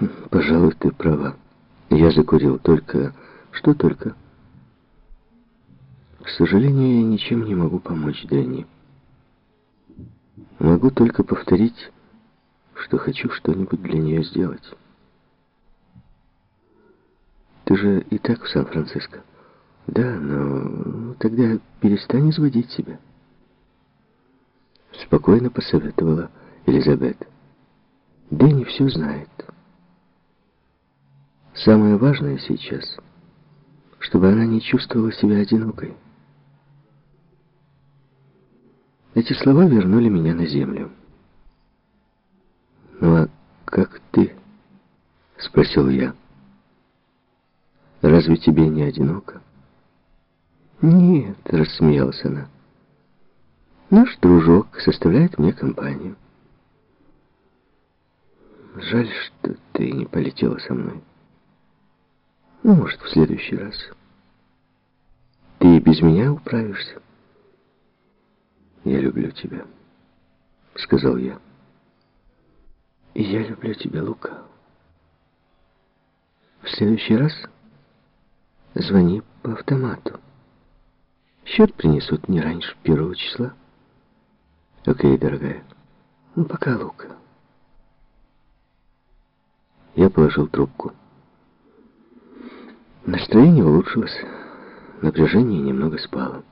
Пожалуй, ты права. Я закурил только... Что только? К сожалению, я ничем не могу помочь Дэнни. Могу только повторить, что хочу что-нибудь для нее сделать. Ты же и так в Сан-Франциско. Да, но тогда перестань изводить себя. Спокойно посоветовала Элизабет. Дэнни все знает. Самое важное сейчас, чтобы она не чувствовала себя одинокой. Эти слова вернули меня на землю. «Ну а как ты?» — спросил я. «Разве тебе не одиноко?» «Нет», — рассмеялась она. «Наш дружок составляет мне компанию». «Жаль, что ты не полетела со мной». Ну, может, в следующий раз. Ты без меня управишься. Я люблю тебя, сказал я. И я люблю тебя, Лука. В следующий раз звони по автомату. Счет принесут не раньше первого числа. Окей, дорогая. Ну, пока, Лука. Я положил трубку. Настроение улучшилось, напряжение немного спало.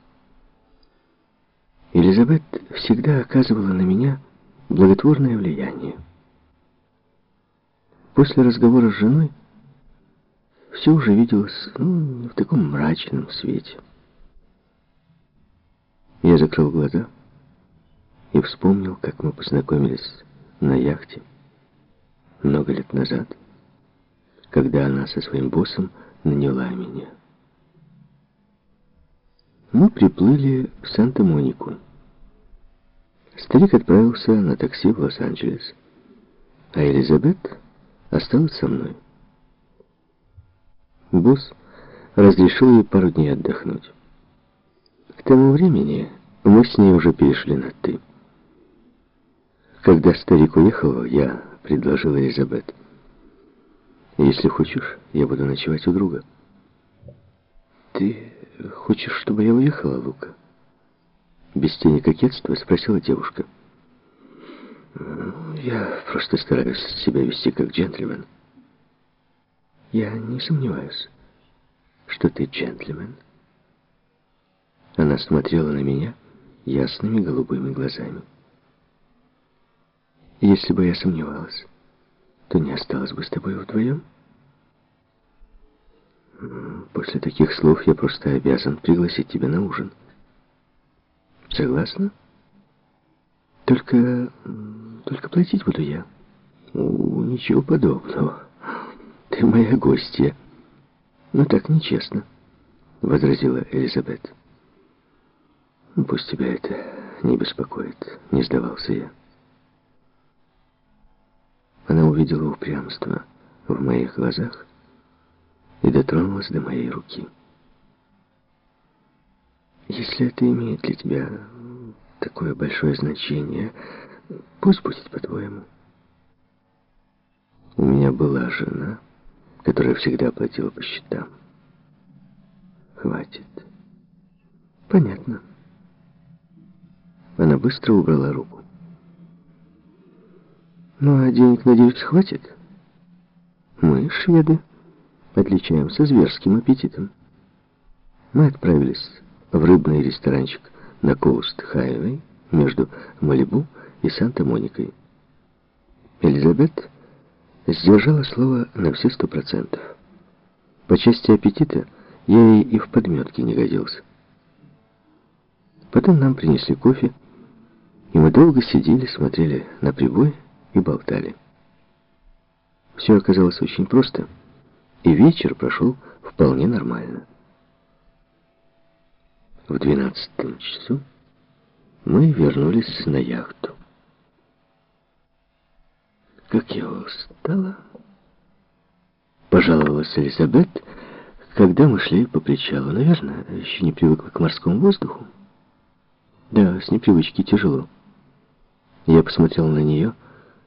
Елизабет всегда оказывала на меня благотворное влияние. После разговора с женой все уже виделось ну, в таком мрачном свете. Я закрыл глаза и вспомнил, как мы познакомились на яхте много лет назад, когда она со своим боссом наняла меня. Мы приплыли в Санта-Монику. Старик отправился на такси в Лос-Анджелес, а Элизабет осталась со мной. Босс разрешил ей пару дней отдохнуть. К тому времени мы с ней уже перешли на «ты». Когда старик уехал, я предложил Элизабет – если хочешь, я буду ночевать у друга. Ты хочешь, чтобы я уехала, Лука? Без тени кокетства спросила девушка. Я просто стараюсь себя вести как джентльмен. Я не сомневаюсь, что ты джентльмен. Она смотрела на меня ясными голубыми глазами. Если бы я сомневалась, то не осталось бы с тобой вдвоем. После таких слов я просто обязан пригласить тебя на ужин. Согласна? Только... только платить буду я. О, ничего подобного. Ты моя гостья. Но так нечестно, возразила Элизабет. Пусть тебя это не беспокоит, не сдавался я. Увидела упрямство в моих глазах и дотронулась до моей руки. Если это имеет для тебя такое большое значение, пусть будет по-твоему. У меня была жена, которая всегда платила по счетам. Хватит. Понятно. Она быстро убрала руку. Ну, а денег, надеюсь, хватит? Мы, шведы, отличаемся зверским аппетитом. Мы отправились в рыбный ресторанчик на Коуст-Хайвей между Малибу и Санта-Моникой. Элизабет сдержала слово на все сто процентов. По части аппетита я ей и в подметки не годился. Потом нам принесли кофе, и мы долго сидели, смотрели на прибой, и болтали. Все оказалось очень просто, и вечер прошел вполне нормально. В двенадцатом часу мы вернулись на яхту. Как я устала, пожаловалась Элизабет, когда мы шли по причалу. Наверное, еще не привыкла к морскому воздуху. Да, с непривычки тяжело. Я посмотрел на нее,